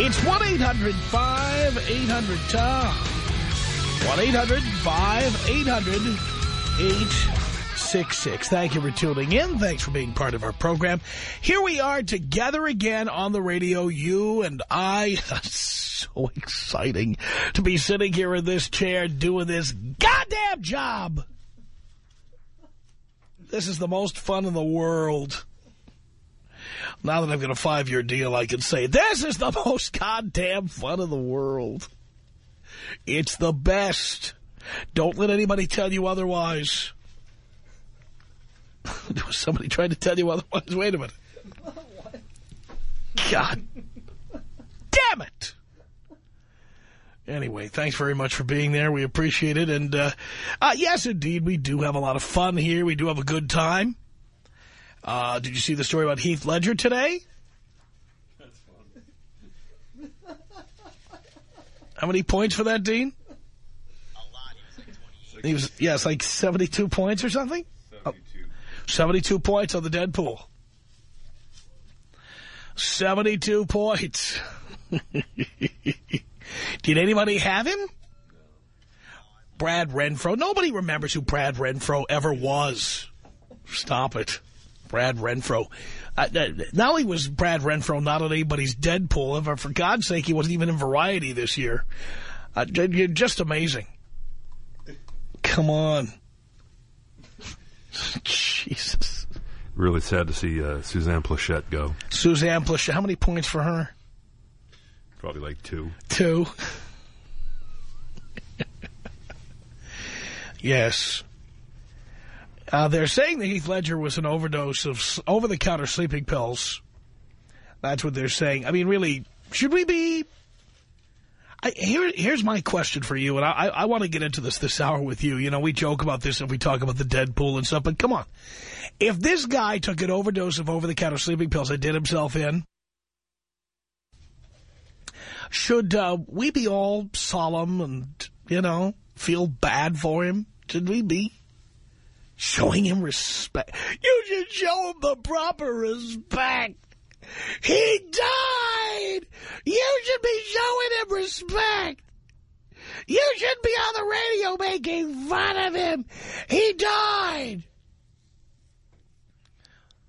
It's 1-800-5800-TOM. 1-800-5800-866. Thank you for tuning in. Thanks for being part of our program. Here we are together again on the radio, you and I. so exciting to be sitting here in this chair doing this goddamn job. This is the most fun in the world. Now that I've got a five-year deal, I can say, this is the most goddamn fun in the world. It's the best. Don't let anybody tell you otherwise. there Was somebody trying to tell you otherwise? Wait a minute. God damn it. Anyway, thanks very much for being there. We appreciate it. And, uh, uh, yes, indeed, we do have a lot of fun here. We do have a good time. Uh, did you see the story about Heath Ledger today? How many points for that, Dean? A lot. He was, yes, like 72 points or something? 72. 72 points on the Deadpool. 72 points. Did anybody have him? Brad Renfro. Nobody remembers who Brad Renfro ever was. Stop it. Brad Renfro. Uh, not only was Brad Renfro not on anybody's Deadpool, but for God's sake, he wasn't even in Variety this year. Uh, you're just amazing. Come on. Jesus. Really sad to see uh, Suzanne Pleshette go. Suzanne Pleshette. How many points for her? Probably like two. Two. yes. Uh, they're saying that Heath Ledger was an overdose of over-the-counter sleeping pills. That's what they're saying. I mean, really, should we be... I, here, here's my question for you, and I, I want to get into this this hour with you. You know, we joke about this and we talk about the Deadpool and stuff, but come on. If this guy took an overdose of over-the-counter sleeping pills and did himself in, should uh, we be all solemn and, you know, feel bad for him? Should we be showing him respect? You should show him the proper respect. He died! You should be showing him respect. You should be on the radio making fun of him. He died.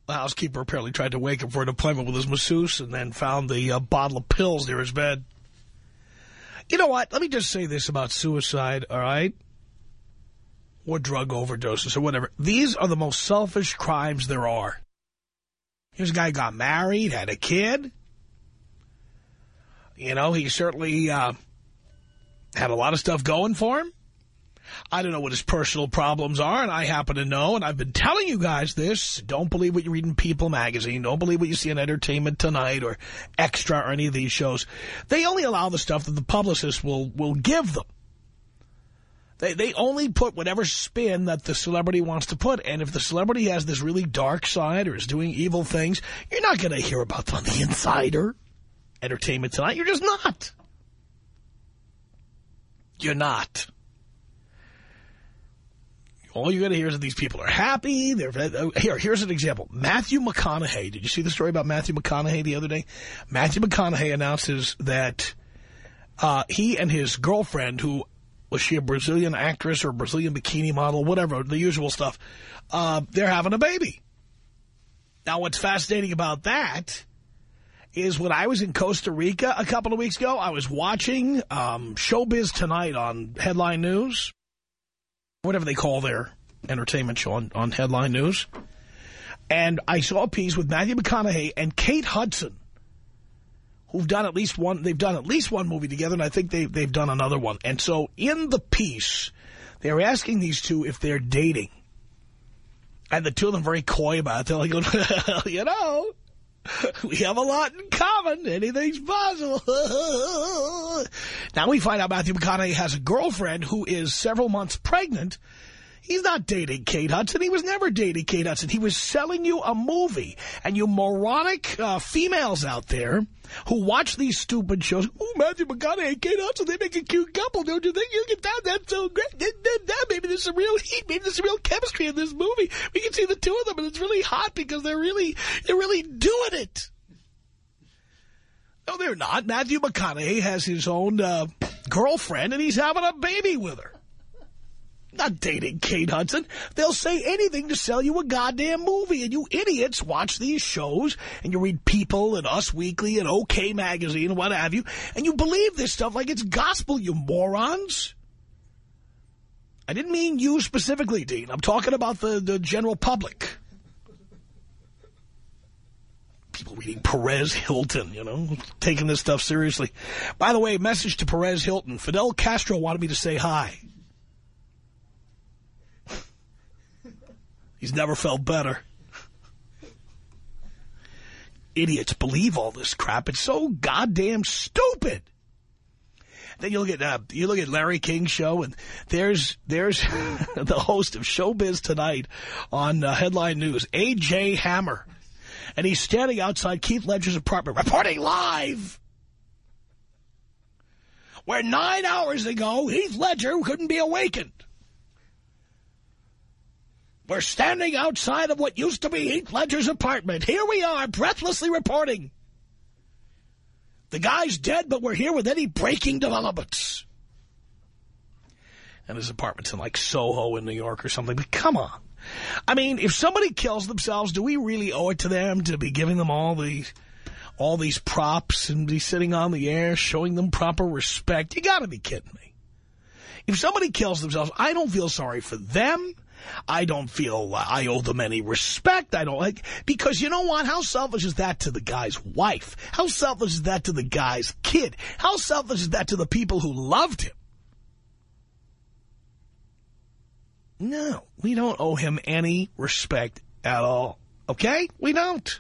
The housekeeper apparently tried to wake him for an appointment with his masseuse and then found the uh, bottle of pills near his bed. You know what? Let me just say this about suicide, all right? Or drug overdoses or whatever. These are the most selfish crimes there are. Here's a guy got married, had a kid. You know, he certainly uh, had a lot of stuff going for him. I don't know what his personal problems are, and I happen to know, and I've been telling you guys this. Don't believe what you read in People magazine. Don't believe what you see in Entertainment Tonight or Extra or any of these shows. They only allow the stuff that the publicist will, will give them. They, they only put whatever spin that the celebrity wants to put, and if the celebrity has this really dark side or is doing evil things, you're not going to hear about them on The Insider, Entertainment Tonight. You're just not. You're not. All you're going to hear is that these people are happy. They're here. Here's an example. Matthew McConaughey. Did you see the story about Matthew McConaughey the other day? Matthew McConaughey announces that uh, he and his girlfriend, who was she a Brazilian actress or a Brazilian bikini model, whatever, the usual stuff, uh, they're having a baby. Now, what's fascinating about that is when I was in Costa Rica a couple of weeks ago, I was watching um, Showbiz Tonight on Headline News. whatever they call their entertainment show on, on Headline News. And I saw a piece with Matthew McConaughey and Kate Hudson, who've done at least one, they've done at least one movie together, and I think they, they've done another one. And so in the piece, they're asking these two if they're dating. And the two of them very coy about it. They're like, well, you know, we have a lot in common. Anything's possible. now we find out Matthew McConaughey has a girlfriend who is several months pregnant He's not dating Kate Hudson. He was never dating Kate Hudson. He was selling you a movie. And you moronic uh, females out there who watch these stupid shows, oh, Matthew McConaughey and Kate Hudson, they make a cute couple, don't you think? Look at that. That's so great. That, Maybe there's some real heat. Maybe there's some real chemistry in this movie. We can see the two of them, and it's really hot because they're really, they're really doing it. No, they're not. Matthew McConaughey has his own uh, girlfriend, and he's having a baby with her not dating Kate Hudson. They'll say anything to sell you a goddamn movie. And you idiots watch these shows and you read People and Us Weekly and OK Magazine and what have you. And you believe this stuff like it's gospel, you morons. I didn't mean you specifically, Dean. I'm talking about the, the general public. People reading Perez Hilton, you know, taking this stuff seriously. By the way, message to Perez Hilton. Fidel Castro wanted me to say hi. He's never felt better. Idiots believe all this crap. It's so goddamn stupid. Then you look at uh, you look at Larry King's show, and there's there's the host of Showbiz Tonight on uh, Headline News, A.J. Hammer, and he's standing outside Heath Ledger's apartment, reporting live. Where nine hours ago, Heath Ledger couldn't be awakened. We're standing outside of what used to be Heath Ledger's apartment. Here we are, breathlessly reporting. The guy's dead, but we're here with any breaking developments. And his apartment's in, like, Soho in New York or something. But come on. I mean, if somebody kills themselves, do we really owe it to them to be giving them all these, all these props and be sitting on the air showing them proper respect? You got to be kidding me. If somebody kills themselves, I don't feel sorry for them. I don't feel uh, I owe them any respect. I don't like, because you know what? How selfish is that to the guy's wife? How selfish is that to the guy's kid? How selfish is that to the people who loved him? No, we don't owe him any respect at all. Okay? We don't.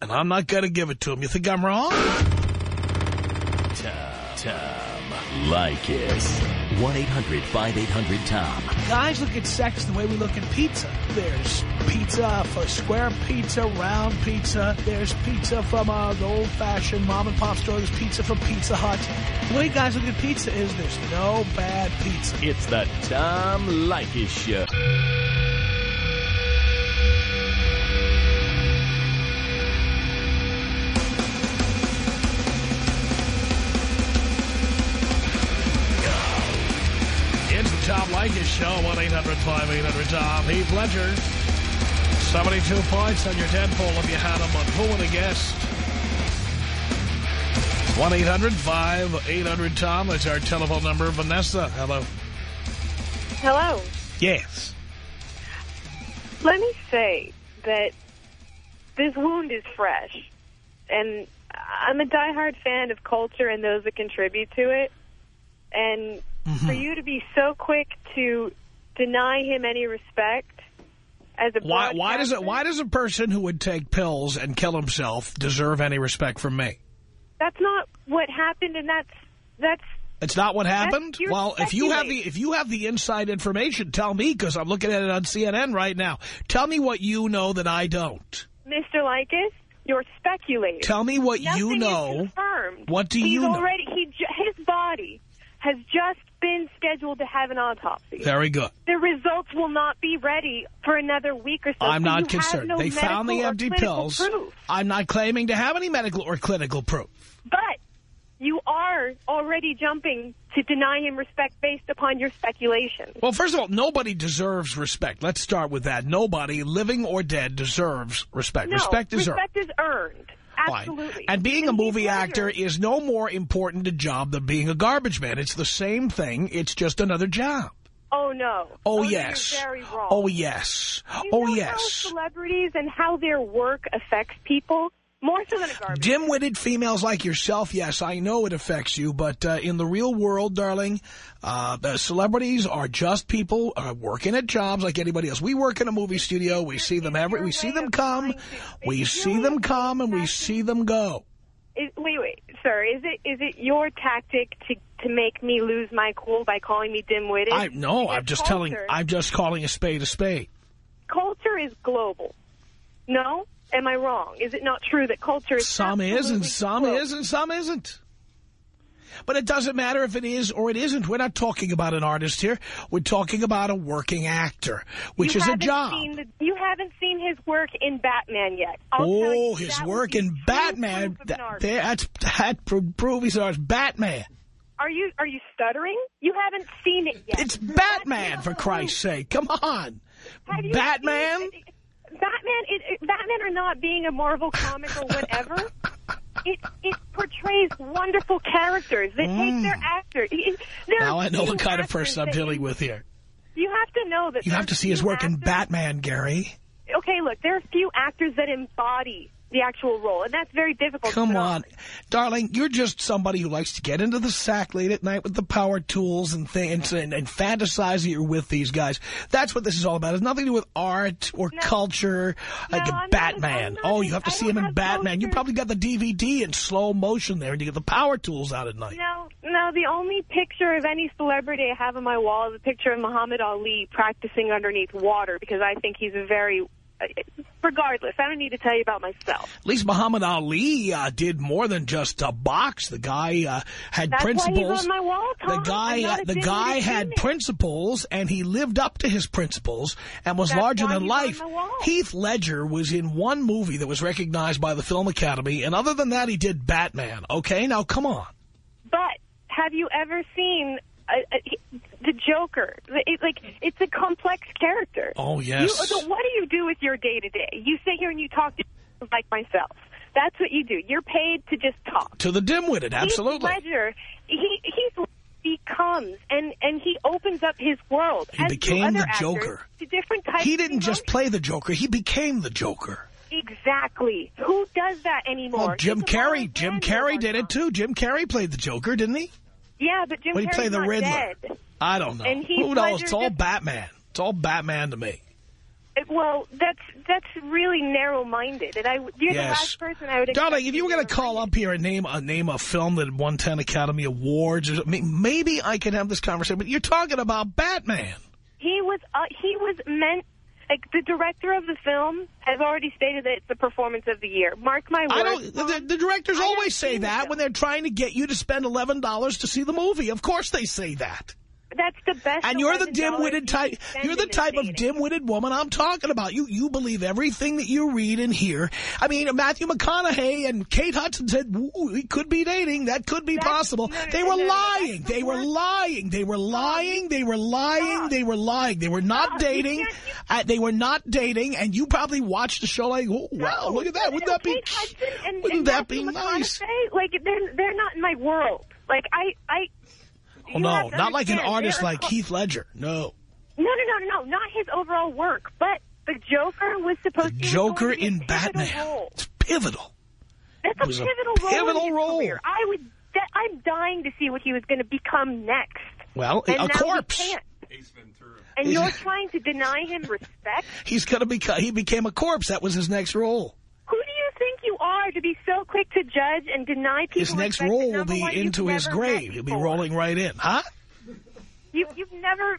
And I'm not going to give it to him. You think I'm wrong? Tom, Tom Leykis. 1-800-5800-TOM. Guys look at sex the way we look at pizza. There's pizza for square pizza, round pizza. There's pizza from uh, the old-fashioned mom-and-pop store. There's pizza from Pizza Hut. The way guys look at pizza is there's no bad pizza. It's the Tom Leykis Show. Tom Leykis Show, 1-800-5800-TOM. Heath Ledger, 72 points on your Deadpool if you had them on Who Would Have Guessed. 1-800-5800-TOM. That's our telephone number. Vanessa, hello. Hello. Yes. Let me say that this wound is fresh. And I'm a diehard fan of culture and those that contribute to it. And Mm -hmm. For you to be so quick to deny him any respect as a why, why does it? Why does a person who would take pills and kill himself deserve any respect from me? That's not what happened, and that's that's. It's not what happened. Well, if you have the if you have the inside information, tell me because I'm looking at it on CNN right now. Tell me what you know that I don't. Mr. Leykis. you're speculating. Tell me what Nothing you know. confirmed. What do He's you know? Already, he his body has just been scheduled to have an autopsy. Very good. The results will not be ready for another week or so. I'm so not concerned. No they found the empty pills. Proof. I'm not claiming to have any medical or clinical proof. But you are already jumping to deny him respect based upon your speculation. Well, first of all, nobody deserves respect. Let's start with that. Nobody, living or dead, deserves respect. No, respect is respect earned. is earned. Absolutely. And being a movie actor is no more important a job than being a garbage man. It's the same thing. It's just another job. Oh, no. Oh, oh no, yes. You're very oh, wrong. Oh, yes. You Oh, know how yes. celebrities and how their work affects people? More so than a garbage. Dim-witted females like yourself, yes, I know it affects you, but uh, in the real world, darling, uh, the celebrities are just people uh, working at jobs like anybody else. We work in a movie studio. We see them every. We see them come. We see them come, and we see them go. Is, wait, wait, sir. Is it is it your tactic to to make me lose my cool by calling me dim-witted? I no, Because I'm just culture, telling. I'm just calling a spade a spade. culture is global. No, am I wrong? Is it not true that culture is Some is and some is and some isn't. But it doesn't matter if it is or it isn't. We're not talking about an artist here. We're talking about a working actor, which You is a job. Seen the, you haven't seen his work in Batman yet. I'll Oh, his work in Batman. That, that's that pro- prove he's an artist. Batman. Are you are you stuttering? You haven't seen it yet. It's Batman, for Christ's sake. Come on. Batman? it? Batman, it, it, Batman or not being a Marvel comic or whatever, it it portrays wonderful characters that take their actor. it- there Mm. Now I know what kind of person I'm dealing with here. You have to know that You have to see his work in Batman, Gary. Okay, look, there are a few actors that embody the actual role, and that's very difficult. Come put on. Darling, you're just somebody who likes to get into the sack late at night with the power tools and things and, and fantasize that you're with these guys. That's what this is all about. It's nothing to do with art or No. culture like No, a I'm not- Batman. I'm not- oh, you have to I see him in Batman. You probably got the DVD in slow motion there and you get the power tools out at night. No, no, the only picture of any celebrity I have on my wall is a picture of Muhammad Ali practicing underneath water because I think he's a very... Regardless, I don't need to tell you about myself. At least Muhammad Ali uh, did more than just uh, box. The guy uh, had That's principles. why he's on my wall, the guy, uh, the guy had female. principles, and he lived up to his principles and was That's larger than life. Heath Ledger was in one movie that was recognized by the Film Academy, and other than that, he did Batman. Okay, now come on. But have you ever seen uh, uh, the Joker? It, like, it's a complex character. Oh You, yes. so what do you do with your day-to-day? You sit here and you talk to like myself. That's what you do. You're paid to just talk. to the dim-witted, absolutely. Heath Ledger, he, he's becomes, and, and he opens up his world. He became other the Joker. To different types He didn't just play the Joker; he became the Joker. Exactly. Who does that anymore? Well, Jim It's Carrey, Jim Carrey did it too. Jim Carrey played the Joker, didn't he? Yeah, but Jim he Carrey's played the Riddler. dead. I don't know. And Who knows? It's all Batman. It's all Batman to me. Well, that's that's really narrow-minded, and I you're the last person I would. Darling, if you were going to call up here and name a name a film that won 10 Academy Awards, or, maybe I can have this conversation. But you're talking about Batman. He was uh, he was meant. Like the director of the film has already stated that it's the performance of the year. Mark my words. I don't. The, the directors I always say that when they're trying to get you to spend eleven dollars to see the movie. Of course, they say that. That's the best. And you're the dim-witted type. You're the type of dim-witted woman I'm talking about. You you believe everything that you read and hear. I mean, Matthew McConaughey and Kate Hudson said we could be dating. That could be That's- possible. no, they were no, no, lying. They the were lying. They were lying. They were lying. They were lying. They were not dating. Uh, they were not dating. And you probably watched the show like, oh wow, look at that. Wouldn't that be? And, Wouldn't and that be nice? Like they're they're not in my world. Like I I. Oh no, not like an artist like Heath Ledger. No. No, no, no, no, no, not his overall work, but the Joker was The supposed to be Joker be in Batman. Role. It's pivotal. That's It a was a pivotal, role. pivotal role. Career. I would. I'm dying to see what he was going to become next. Well, And a now he corpse. can't. Ace Ventura. And He's- you're trying to deny him respect? He's gonna become. He became a corpse. That was his next role. Think you are to be so quick to judge and deny people His next role will be into his grave. He'll be rolling right in, huh? You, you've never...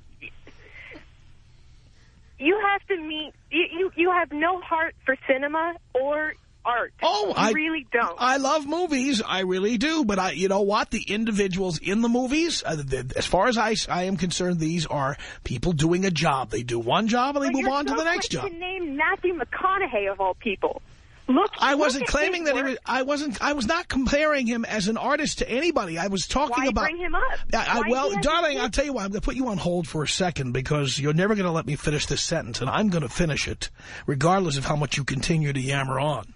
You have to meet... You, you, you have no heart for cinema or art. Oh, you I really don't. I love movies. I really do. But I, you know what? The individuals in the movies, uh, the, as far as I, I am concerned, these are people doing a job. They do one job and they But move on to the next job. to name Matthew McConaughey of all people. Look, I wasn't claiming that he was. I wasn't. I was not comparing him as an artist to anybody. I was talking Why about. bring him up? I, I, well, darling, I'll tell you what. I'm going to put you on hold for a second because you're never going to let me finish this sentence, and I'm going to finish it, regardless of how much you continue to yammer on.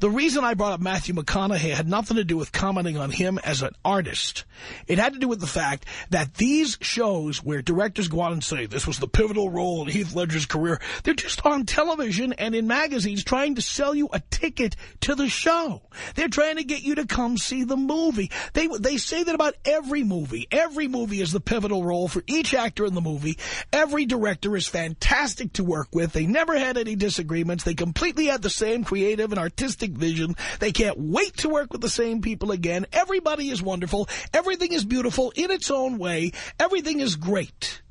The reason I brought up Matthew McConaughey had nothing to do with commenting on him as an artist. It had to do with the fact that these shows where directors go out and say, this was the pivotal role in Heath Ledger's career, they're just on television and in magazines trying to sell you a ticket to the show. They're trying to get you to come see the movie. They, they say that about every movie. Every movie is the pivotal role for each actor in the movie. Every director is fantastic to work with. They never had any disagreements. They completely had the same creative and artistic vision. They can't wait to work with the same people again. Everybody is wonderful. Everything is beautiful in its own way. Everything is great.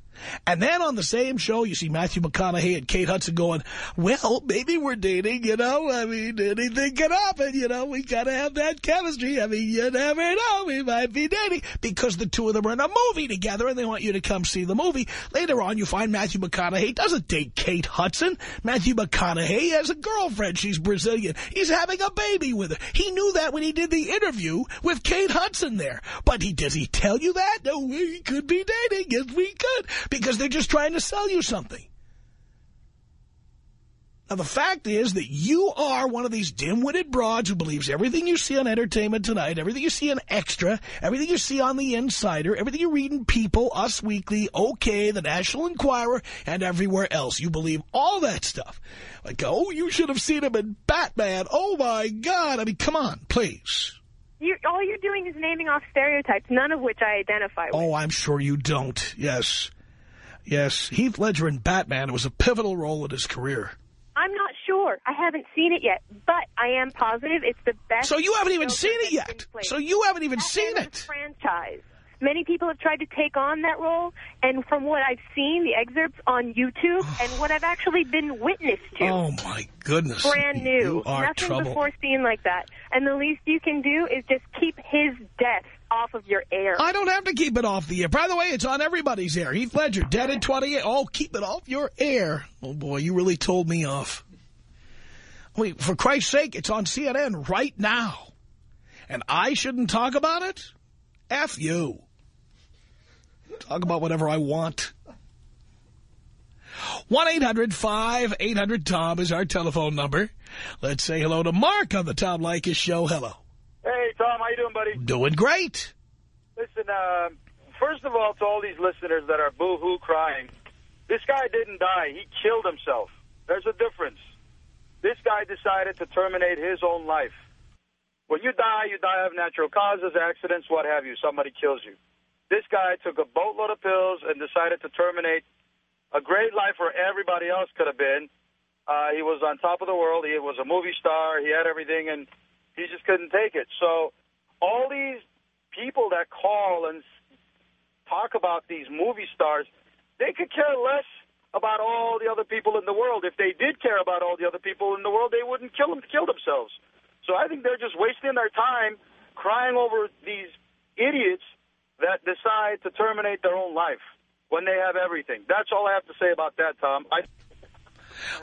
And then on the same show, you see Matthew McConaughey and Kate Hudson going, well, maybe we're dating, you know. I mean, anything can happen, you know. We got to have that chemistry. I mean, you never know. We might be dating because the two of them are in a movie together and they want you to come see the movie. Later on, you find Matthew McConaughey doesn't date Kate Hudson. Matthew McConaughey has a girlfriend. She's Brazilian. He's having a baby with her. He knew that when he did the interview with Kate Hudson there. But he does he tell you that? No, we could be dating. Yes, we could because they're just trying to sell you something. Now, the fact is that you are one of these dim-witted broads who believes everything you see on Entertainment Tonight, everything you see on Extra, everything you see on The Insider, everything you read in People, Us Weekly, OK, The National Enquirer, and everywhere else. You believe all that stuff. Like, oh, you should have seen him in Batman. Oh, my God. I mean, come on, please. You, all you're doing is naming off stereotypes, none of which I identify with. Oh, I'm sure you don't. Yes. Yes, Heath Ledger in Batman was a pivotal role in his career. I'm not sure. I haven't seen it yet, but I am positive it's the best. So you haven't even seen it yet. So you haven't even that seen it. Franchise. Many people have tried to take on that role, and from what I've seen, the excerpts on YouTube, and what I've actually been witness to. Oh, my goodness. Brand new. You are Nothing trouble. before seen like that. And the least you can do is just keep his death off of your air. I don't have to keep it off the air. By the way, it's on everybody's air. Heath Ledger, dead in 28. Oh, keep it off your air. Oh, boy, you really told me off. Wait, for Christ's sake, it's on CNN right now. And I shouldn't talk about it? F you. Talk about whatever I want. 1-800-5800-TOM is our telephone number. Let's say hello to Mark on the Tom Leykis show. Hello. Hey, Tom, how you doing, buddy? Doing great. Listen, uh, first of all, to all these listeners that are boo-hoo crying, this guy didn't die. He killed himself. There's a difference. This guy decided to terminate his own life. When you die, you die of natural causes, accidents, what have you. Somebody kills you. This guy took a boatload of pills and decided to terminate a great life where everybody else could have been. Uh, he was on top of the world. He was a movie star. He had everything, and he just couldn't take it. So all these people that call and talk about these movie stars, they could care less about all the other people in the world. If they did care about all the other people in the world, they wouldn't kill them, kill themselves. So I think they're just wasting their time crying over these idiots that decide to terminate their own life when they have everything. That's all I have to say about that, Tom. I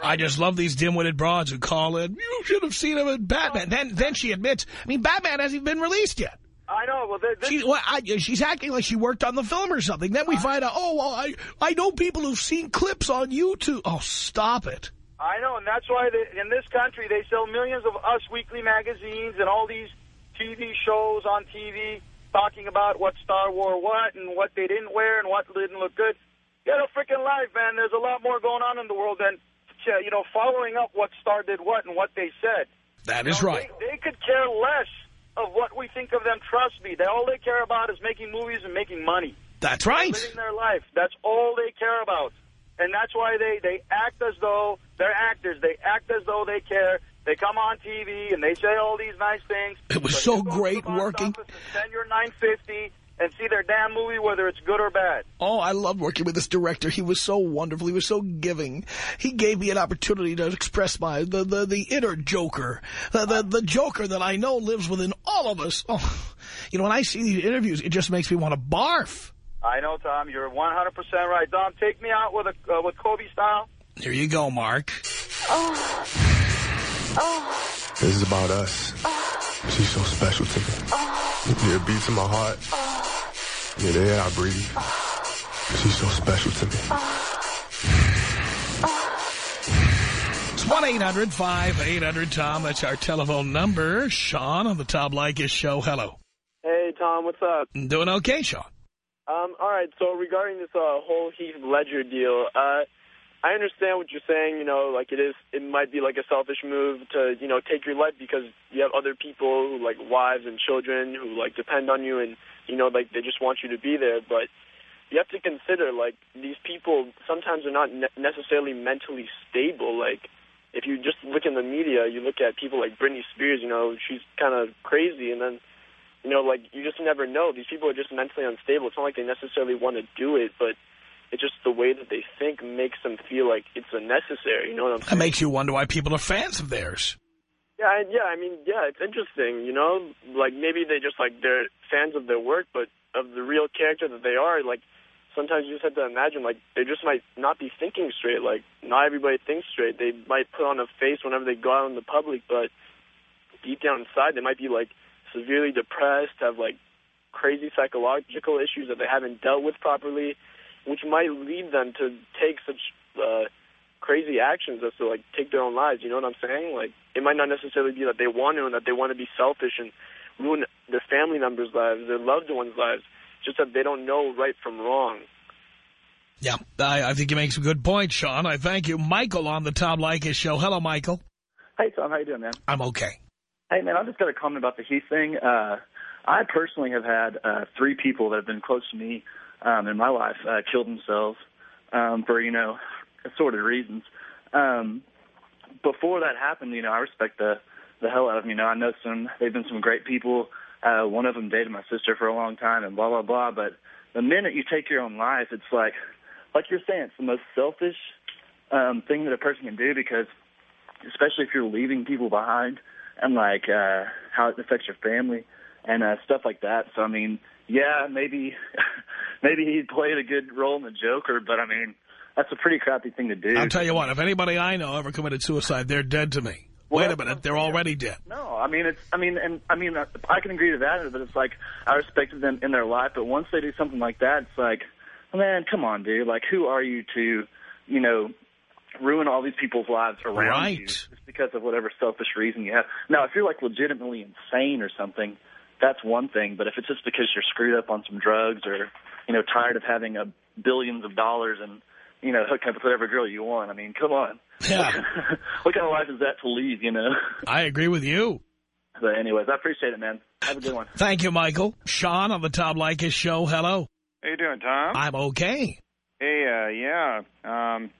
I just love these dim-witted broads who call in. You should have seen him in Batman. Then, then she admits, I mean, Batman hasn't even been released yet. I know. Well, this, She, well, I, she's acting like she worked on the film or something. Then we find out, oh, well, I, I know people who've seen clips on YouTube. Oh, stop it. I know, and that's why they, in this country they sell millions of Us Weekly magazines and all these TV shows on TV talking about what star wore what and what they didn't wear and what didn't look good. Get a freaking life, man. There's a lot more going on in the world than, Uh, you know, following up what star did what and what they said. That You is know, right. They, they could care less of what we think of them. Trust me. They, all they care about is making movies and making money. That's right. living their life. That's all they care about. And that's why they, they act as though they're actors. They act as though they care. They come on TV and they say all these nice things. It was so you great working. Spend your 950 and see their damn movie, whether it's good or bad. Oh, I loved working with this director. He was so wonderful. He was so giving. He gave me an opportunity to express my the the, the inner joker, the, the the joker that I know lives within all of us. Oh, you know, when I see these interviews, it just makes me want to barf. I know, Tom. You're 100% right. Tom, take me out with a uh, with Kobe style. Here you go, Mark. This is about us. She's so special to me. Yeah, it beats in my heart. Yeah, the air I breathe. She's so special to me. It's 1-800-5800-TOM. That's our telephone number. Sean on the Tom Leykis show. Hello. Hey, Tom, what's up? Doing okay, Sean. Um, all right, so regarding this uh, whole Heath Ledger deal, uh, I understand what you're saying, you know, like it is, it might be like a selfish move to, you know, take your life because you have other people who, like wives and children who, like, depend on you and, you know, like they just want you to be there. But you have to consider, like, these people sometimes are not ne necessarily mentally stable. Like, if you just look in the media, you look at people like Britney Spears, you know, she's kind of crazy, and then, you know, like, you just never know. These people are just mentally unstable. It's not like they necessarily want to do it, but it's just the way that they think makes them feel like it's unnecessary. You know what I'm saying? That makes you wonder why people are fans of theirs. Yeah, I, yeah. I mean, yeah, it's interesting. You know, like maybe they just like they're fans of their work, but of the real character that they are, like sometimes you just have to imagine like they just might not be thinking straight. Like not everybody thinks straight. They might put on a face whenever they go out in the public, but deep down inside they might be like severely depressed, have like crazy psychological issues that they haven't dealt with properly, which might lead them to take such uh, crazy actions as to like take their own lives. You know what I'm saying? Like it might not necessarily be that they want to and that they want to be selfish and ruin their family members' lives, their loved ones' lives, just that they don't know right from wrong. Yeah, I, I think you make some good points, Sean. I thank you. Michael on the Tom Leykis show. Hello, Michael. Hey, Tom. How you doing, man? I'm okay. Hey, man, I just got a comment about the Heath thing. Uh, I personally have had uh, three people that have been close to me um, in my life uh, killed themselves um, for, you know, assorted reasons. Um, before that happened, you know, I respect the the hell out of them. You know, I know some, they've been some great people. Uh, one of them dated my sister for a long time and blah, blah, blah. But the minute you take your own life, it's like, like you're saying, it's the most selfish um, thing that a person can do because, especially if you're leaving people behind and like uh, how it affects your family and uh, stuff like that. So I mean, yeah, maybe maybe he played a good role in the Joker, but I mean, that's a pretty crappy thing to do. I'll tell you what, if anybody I know ever committed suicide, they're dead to me. Well, Wait a minute, they're already dead. No, I mean it's. I mean, and I mean, I can agree to that, but it's like I respected them in their life, but once they do something like that, it's like, man, come on, dude. Like, who are you to, you know, ruin all these people's lives around Right. you just because of whatever selfish reason you have? Now, if you're like legitimately insane or something, that's one thing. But if it's just because you're screwed up on some drugs or, you know, tired of having a billions of dollars and you know, hook up with whatever girl you want. I mean, come on. Yeah. what kind of life is that to lead, you know? I agree with you. But anyways, I appreciate it, man. Have a good one. Thank you, Michael. Sean on the Tom Leykis show. Hello. How you doing, Tom? I'm okay. Hey, uh, yeah. Um,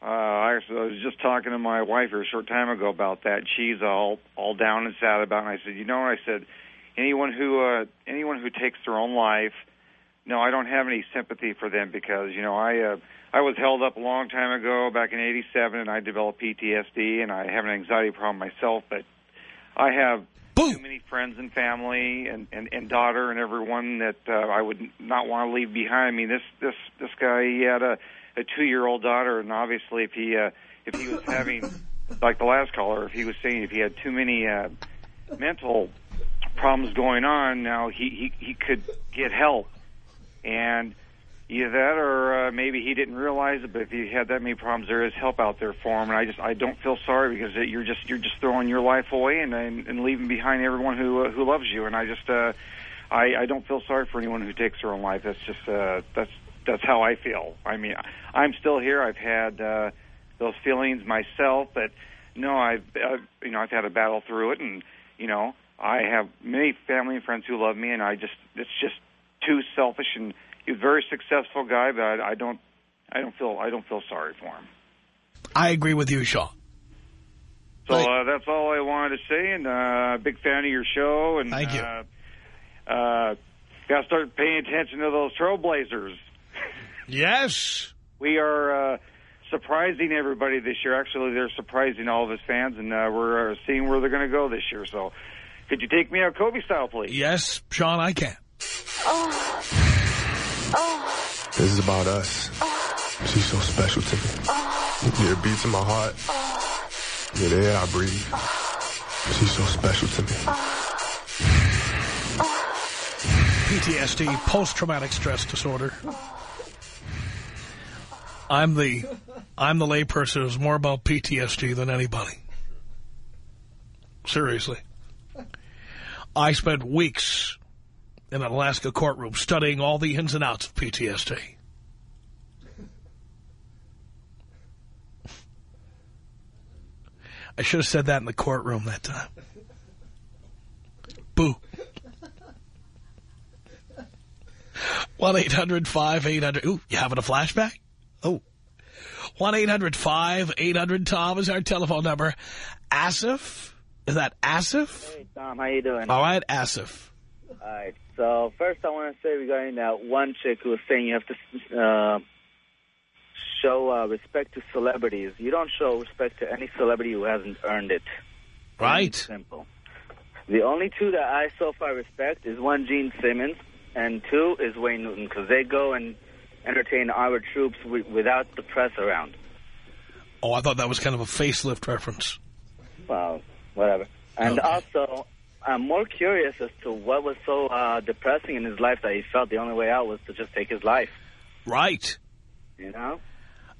uh, I was just talking to my wife here a short time ago about that. She's all all down and sad about it. And I said, you know what? I said, anyone who uh, anyone who takes their own life, no, I don't have any sympathy for them because you know I uh, I was held up a long time ago back in '87, and I developed PTSD, and I have an anxiety problem myself. But I have too many friends and family and, and and daughter and everyone that uh, I would not want to leave behind. I mean, this this this guy he had a a two year old daughter, and obviously if he uh, if he was having like the last caller, if he was saying if he had too many uh, mental problems going on, now he he he could get help, and either that or uh, maybe he didn't realize it. But if he had that many problems, there is help out there for him. And I just I don't feel sorry because it, you're just you're just throwing your life away and and, and leaving behind everyone who uh, who loves you. And I just uh, I I don't feel sorry for anyone who takes their own life. That's just uh, that's that's how I feel. I mean, I'm still here. I've had uh, those feelings myself, but no, I've, I've you know I've had a battle through it, and you know I have many family and friends who love me, and I just it's just too selfish. And he's a very successful guy, but I, I don't I don't feel I don't feel sorry for him. I agree with you, Sean. So uh, that's all I wanted to say, and uh, big fan of your show. And Thank you. Uh, uh, Got to start paying attention to those trailblazers. Yes. We are uh, surprising everybody this year. Actually, they're surprising all of us fans, and uh, we're uh, seeing where they're going to go this year. So, could you take me out Kobe style, please? Yes, Sean, I can. This is about us. She's so special to me. It beats in my heart. Yeah, the air I breathe. She's so special to me. PTSD, post-traumatic stress disorder. I'm the I'm the layperson who's more about PTSD than anybody. Seriously. I spent weeks in an Alaska courtroom studying all the ins and outs of PTSD. I should have said that in the courtroom that time. Boo. 1-800-5800. Ooh, you having a flashback? Oh. 1-800-5800-TOM is our telephone number. Asif? Is that Asif? Hey, Tom, how you doing? All right, Asif. All right. So first, I want to say regarding that one chick who was saying you have to uh, show uh, respect to celebrities. You don't show respect to any celebrity who hasn't earned it. Right. Simple. The only two that I so far respect is one, Gene Simmons, and two is Wayne Newton, because they go and entertain our troops wi- without the press around. Oh, I thought that was kind of a facelift reference. Well, whatever. And also, I'm more curious as to what was so uh, depressing in his life that he felt the only way out was to just take his life. Right. You know?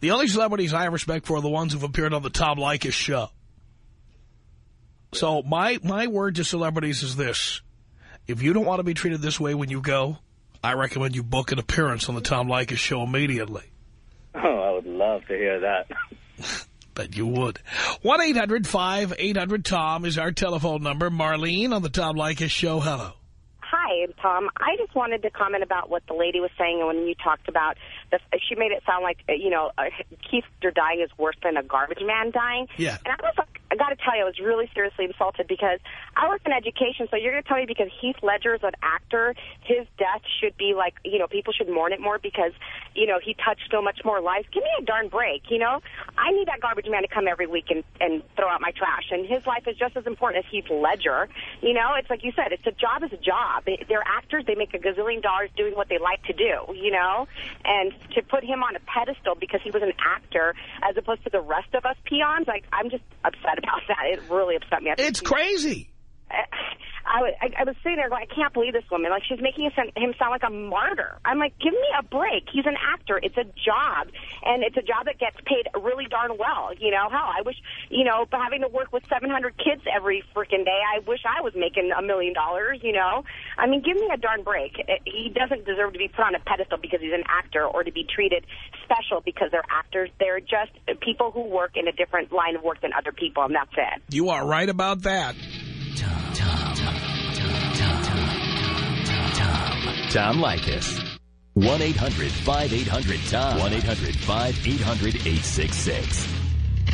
The only celebrities I have respect for are the ones who've appeared on the Tom Leykis show. So my, my word to celebrities is this. If you don't want to be treated this way when you go, I recommend you book an appearance on the Tom Leykis show immediately. Oh, I would love to hear that. Bet you would. 1-800-5800-TOM is our telephone number. Marlene on the Tom Leykis show. Hello. Hi, Tom. I just wanted to comment about what the lady was saying when you talked about the. She made it sound like uh, you know uh, Heath dying is worse than a garbage man dying. Yeah. And I was like, I got to tell you, I was really seriously insulted because I work in education. So you're going to tell me because Heath Ledger is an actor, his death should be like you know people should mourn it more because you know he touched so much more lives. Give me a darn break. You know, I need that garbage man to come every week and and throw out my trash, and his life is just as important as Heath Ledger. You know, it's like you said, it's a job is a job. They're actors. They make a gazillion dollars doing what they like to do. You know, and to put him on a pedestal because he was an actor as opposed to the rest of us peons, like I'm just upset about that. It really upset me. It's crazy. I, I, I was sitting there going, I can't believe this woman. Like, she's making him sound, like a martyr. I'm like, give me a break. He's an actor. It's a job. And it's a job that gets paid really darn well. You know, hell, I wish, you know, having to work with 700 kids every freaking day, I wish I was making a million dollars, you know. I mean, give me a darn break. He doesn't deserve to be put on a pedestal because he's an actor or to be treated special because they're actors. They're just people who work in a different line of work than other people, and that's it. You are right about that. Tom Leykis. 1-800-5800-TOM. 1-800-5800-866.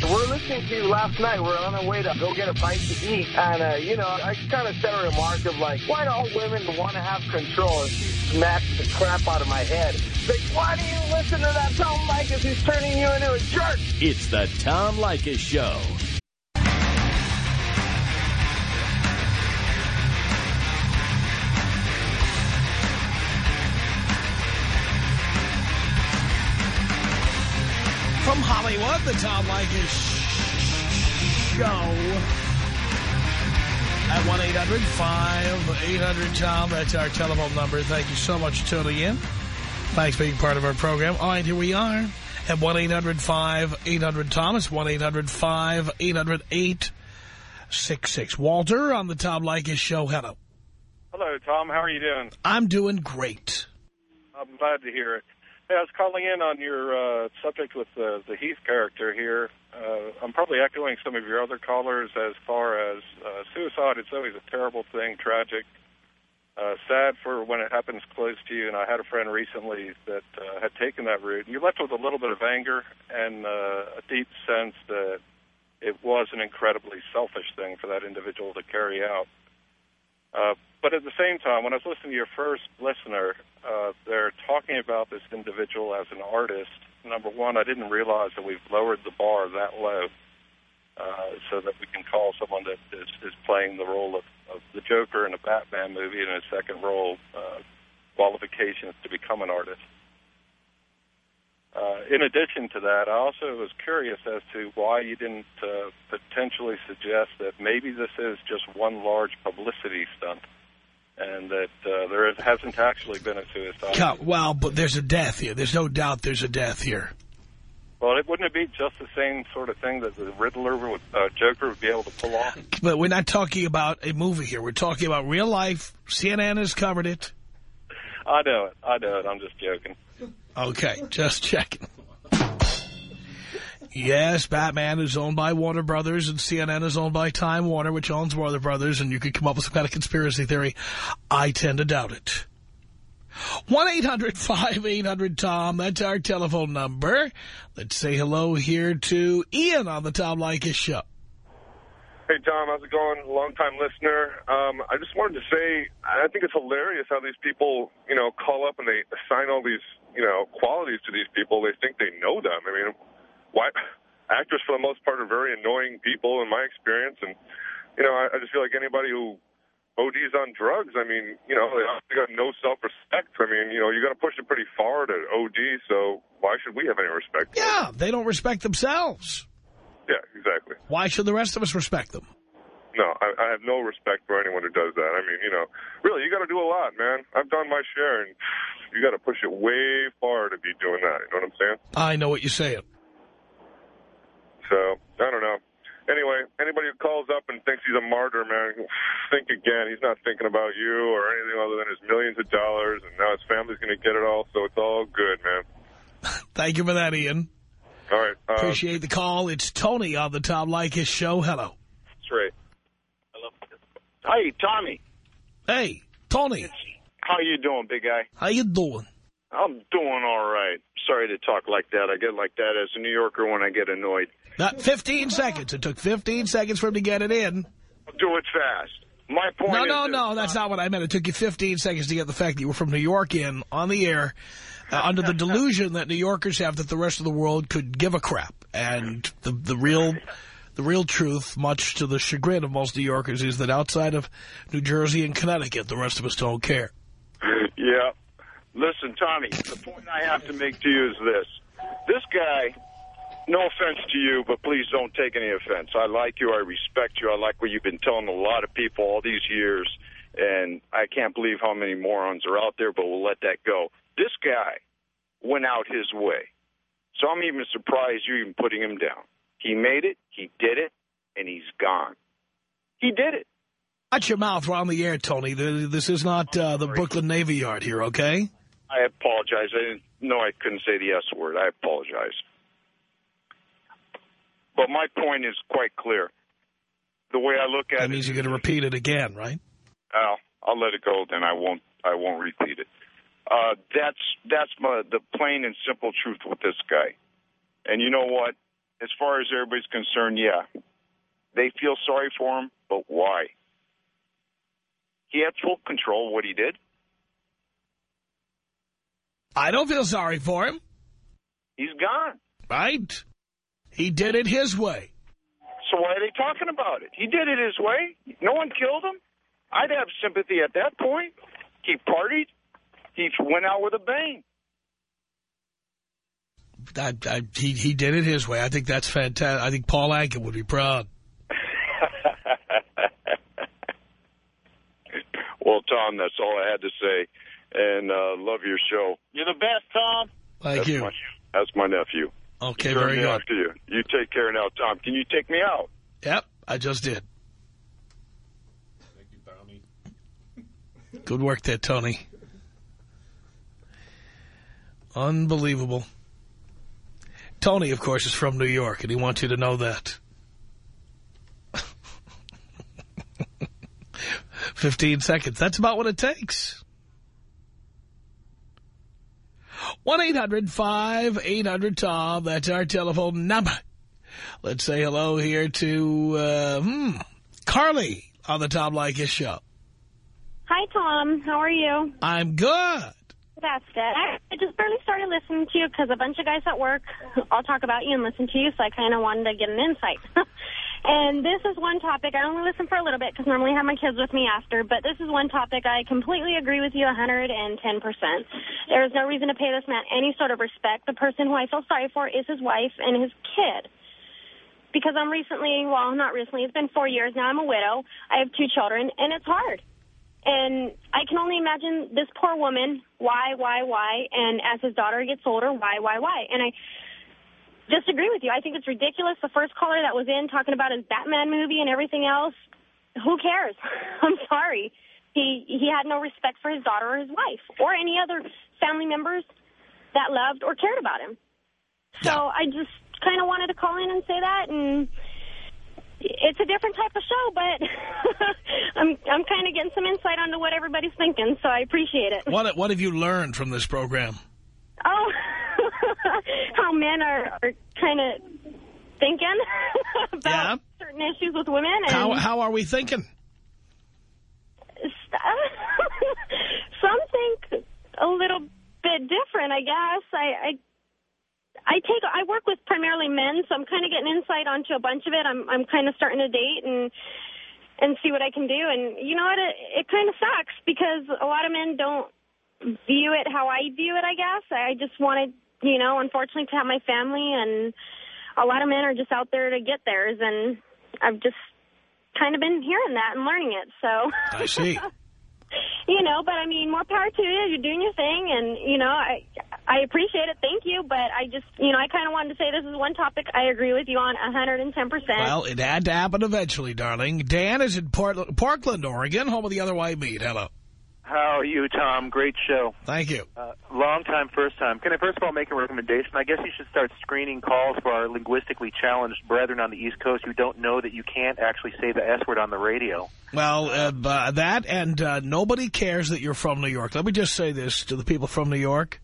We're listening to you last night. We're on our way to go get a bite to eat. And, uh, you know, I kind of said a remark of like, why do all women want to have control? And she smacked the crap out of my head. Like, why do you listen to that Tom Leykis who's turning you into a jerk? It's the Tom Leykis Show. Hollywood, the Tom Leykis Show. At 1-800-5800-TOM. That's our telephone number. Thank you so much for tuning in. Thanks for being part of our program. All right, here we are. At 1-800-5800-TOM. It's 1-800-5800-866. Walter on the Tom Leykis Show. Hello. Hello, Tom. How are you doing? I'm doing great. I'm glad to hear it. Hey, I was calling in on your uh, subject with the, the Heath character here. Uh, I'm probably echoing some of your other callers as far as uh, suicide. It's always a terrible thing, tragic, uh, sad for when it happens close to you. And I had a friend recently that uh, had taken that route. And you're left with a little bit of anger and uh, a deep sense that it was an incredibly selfish thing for that individual to carry out. Uh, but at the same time, when I was listening to your first listener, uh, they're talking about this individual as an artist. Number one, I didn't realize that we've lowered the bar that low uh, so that we can call someone that is, is playing the role of, of the Joker in a Batman movie in a second role uh, qualifications to become an artist. Uh, in addition to that, I also was curious as to why you didn't uh, potentially suggest that maybe this is just one large publicity stunt and that uh, there is, hasn't actually been a suicide. Yeah, well, but there's a death here. There's no doubt there's a death here. Well, it wouldn't it be just the same sort of thing that the Riddler would, uh, Joker would be able to pull off? But we're not talking about a movie here. We're talking about real life. CNN has covered it. I know it. I know it. I'm just joking. Okay, just checking. Yes, Batman is owned by Warner Brothers, and CNN is owned by Time Warner, which owns Warner Brothers, and you could come up with some kind of conspiracy theory. I tend to doubt it. 1-800-5800-TOM. That's our telephone number. Let's say hello here to Ian on the Tom Leykis show. Hey, Tom, how's it going? Long-time listener. Um, I just wanted to say, I think it's hilarious how these people, you know, call up and they assign all these, you know, qualities to these people. They think they know them. I mean, why? Actors, for the most part, are very annoying people in my experience. And, you know, I, I just feel like anybody who ODs on drugs, I mean, you know, they got no self-respect. I mean, you know, you got to push it pretty far to OD, so why should we have any respect? Yeah, they don't respect themselves. Yeah, exactly. Why should the rest of us respect them? No, I, I have no respect for anyone who does that. I mean, you know, really, you got to do a lot, man. I've done my share, and you got to push it way far to be doing that. You know what I'm saying? I know what you're saying. So, I don't know. Anyway, anybody who calls up and thinks he's a martyr, man, think again. He's not thinking about you or anything other than his millions of dollars, and now his family's going to get it all, so it's all good, man. Thank you for that, Ian. All right. Uh, Appreciate the call. It's Tony on the Tom Leykis show. Hello. That's right. Hi, Tommy. Hey, Tony. How you doing, big guy? How you doing? I'm doing all right. Sorry to talk like that. I get like that as a New Yorker when I get annoyed. Not 15 seconds. It took 15 seconds for him to get it in. I'll Do it fast. My point No, is no, no. That's not what I meant. It took you 15 seconds to get the fact that you were from New York in on the air uh, under the delusion that New Yorkers have that the rest of the world could give a crap. And the, the real... The real truth, much to the chagrin of most New Yorkers, is that outside of New Jersey and Connecticut, the rest of us don't care. Yeah. Listen, Tommy, the point I have to make to you is this. This guy, no offense to you, but please don't take any offense. I like you. I respect you. I like what you've been telling a lot of people all these years. And I can't believe how many morons are out there, but we'll let that go. This guy went out his way. So I'm even surprised you're even putting him down. He made it, he did it, and he's gone. He did it. Watch your mouth. We're on the air, Tony. This is not uh, the Brooklyn Navy Yard here, okay? I apologize. I didn't know I couldn't say the S word. I apologize. But my point is quite clear. The way I look at it... That it, means you're going to repeat it again, right? I'll, I'll let it go. Then I won't. I won't repeat it. Uh, that's that's my, the plain and simple truth with this guy. And you know what? As far as everybody's concerned, yeah, they feel sorry for him, but why? He had full control of what he did. I don't feel sorry for him. He's gone. Right? He did it his way. So why are they talking about it? He did it his way. No one killed him. I'd have sympathy at that point. He partied. He went out with a bang. I, I, he, he did it his way. I think that's fantastic. I think Paul Anka would be proud. well, Tom, that's all I had to say. And uh, love your show. You're the best, Tom. Thank that's you. My, that's my nephew. Okay, very good. on to you. You take care now, Tom. Can you take me out? Yep, I just did. Thank you, Tommy. Good work there, Tony. Unbelievable. Tony, of course, is from New York, and he wants you to know that. Fifteen seconds. That's about what it takes. 1-800-5800-TOM. That's our telephone number. Let's say hello here to, uh, hmm, Carly on the Tom Leykis show. Hi, Tom. How are you? I'm good. That's it. I just barely started listening to you because a bunch of guys at work all talk about you and listen to you, so I kind of wanted to get an insight. and this is one topic. I only listen for a little bit because normally I have my kids with me after, but this is one topic I completely agree with you 110%. There is no reason to pay this man any sort of respect. The person who I feel sorry for is his wife and his kid. Because I'm recently, well, not recently, it's been four years now. I'm a widow. I have two children, and it's hard. And I can only imagine this poor woman, why, why, why, and as his daughter gets older, why, why, why. And I, disagree with you. I think it's ridiculous. The first caller that was in talking about his Batman movie and everything else, who cares? I'm sorry. He he had no respect for his daughter or his wife or any other family members that loved or cared about him. So I just kind of wanted to call in and say that, and it's a different type of show, but I'm I'm kind of getting some insight onto what everybody's thinking, so I appreciate it. What what have you learned from this program? Oh, how men are, are kind of thinking about certain issues with women. And How how are we thinking? some think a little bit different, I guess. I, I I take I work with primarily men, so I'm kind of getting insight onto a bunch of it. I'm I'm kind of starting to date and and see what I can do. And you know what? It, it kind of sucks because a lot of men don't view it how I view it. I guess I just wanted, you know, unfortunately, to have my family, and a lot of men are just out there to get theirs, and I've just kind of been hearing that and learning it. So I see. you know, but I mean, more power to you. You're doing your thing, and you know, I I appreciate it. Thank you, but I just, you know, I kind of wanted to say this is one topic I agree with you on 110 percent. Well, it had to happen eventually, darling. Dan is in Port Portland, Oregon, home of the other white meat. Hello. How are you, Tom? Great show. Thank you. Uh, long time, first time. Can I first of all make a recommendation? I guess you should start screening calls for our linguistically challenged brethren on the East Coast who don't know that you can't actually say the S word on the radio. Well, uh, that and uh, nobody cares that you're from New York. Let me just say this to the people from New York.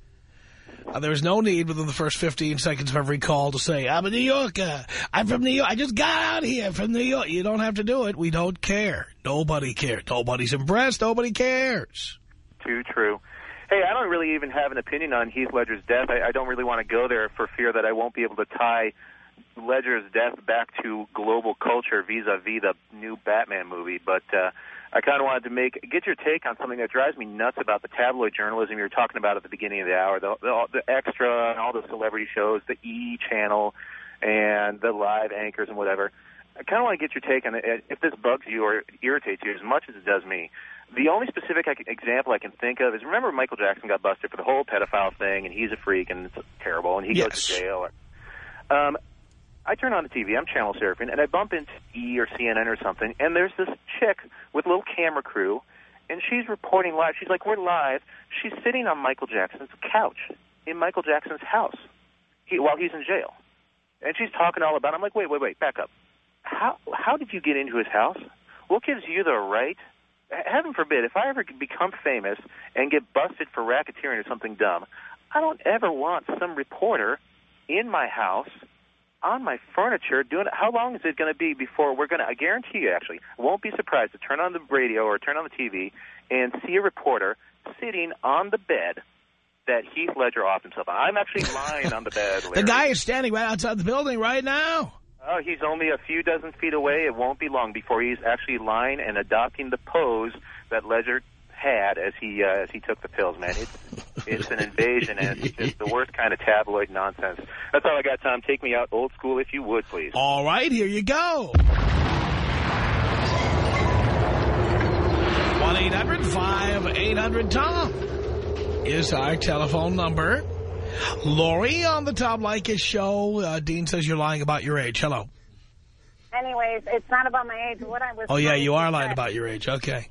Uh, there's no need within the first 15 seconds of every call to say, I'm a New Yorker. I'm from New York. I just got out here from New York. You don't have to do it. We don't care. Nobody cares. Nobody's impressed. Nobody cares. Too true. Hey, I don't really even have an opinion on Heath Ledger's death. I, I don't really want to go there for fear that I won't be able to tie Ledger's death back to global culture vis-a-vis the new Batman movie. But uh, I kind of wanted to make get your take on something that drives me nuts about the tabloid journalism you were talking about at the beginning of the hour, the, the, the extra and all the celebrity shows, the E channel, and the live anchors and whatever. I kind of want to get your take on it. If this bugs you or irritates you as much as it does me, the only specific I can, example I can think of is remember Michael Jackson got busted for the whole pedophile thing, and he's a freak and it's terrible, and he Yes. goes to jail. Um, I turn on the TV, I'm channel surfing, and I bump into E or CNN or something, and there's this chick with a little camera crew, and she's reporting live. She's like, we're live. She's sitting on Michael Jackson's couch in Michael Jackson's house he, while he's in jail. And she's talking all about it. I'm like, wait, wait, wait, back up. How, how did you get into his house? What gives you the right? Heaven forbid, if I ever become famous and get busted for racketeering or something dumb, I don't ever want some reporter in my house on my furniture doing it. How long is it going to be before we're going to, I guarantee you actually, I won't be surprised to turn on the radio or turn on the TV and see a reporter sitting on the bed that Heath Ledger offed himself on. I'm actually lying on the bed. The guy is standing right outside the building right now. Oh, he's only a few dozen feet away. It won't be long before he's actually lying and adopting the pose that Ledger had as he uh, as he took the pills. Man, it's it's an invasion and it's just the worst kind of tabloid nonsense. That's all I got, Tom. Take me out old school if you would, please. All right, here you go. 1-800-5800-TOM is our telephone number. Lori on the Tom Leykis show. Uh, Dean says you're lying about your age. Hello. Anyways, it's not about my age. What I was. Oh, yeah, you are lying about your age. Okay.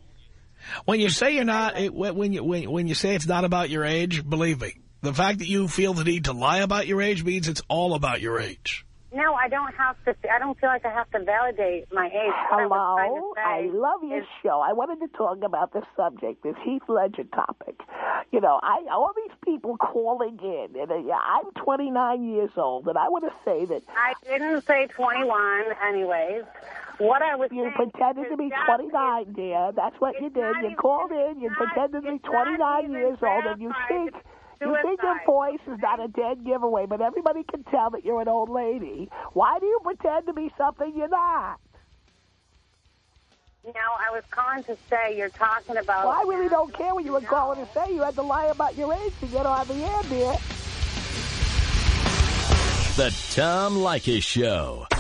When you say you're not, it, when you when, when you say it's not about your age, believe me, the fact that you feel the need to lie about your age means it's all about your age. No, I don't have to. I don't feel like I have to validate my age. What I was trying to Hello, I love your is- show. I wanted to talk about this subject, this Heath Ledger topic. You know, I all these people calling in, and uh, I'm 29 years old, and I want to say that I didn't say 21, anyways. What I was you saying pretended to be that 29, dear. That's what you did. You called in, you pretended to be 29 years old, and you think. You think your voice is not a dead giveaway, but everybody can tell that you're an old lady. Why do you pretend to be something you're not? No, I was calling to say you're talking about. Well, I really don't care what you were calling to say. You had to lie about your age to get on the air, dear. The Tom Leykis Show.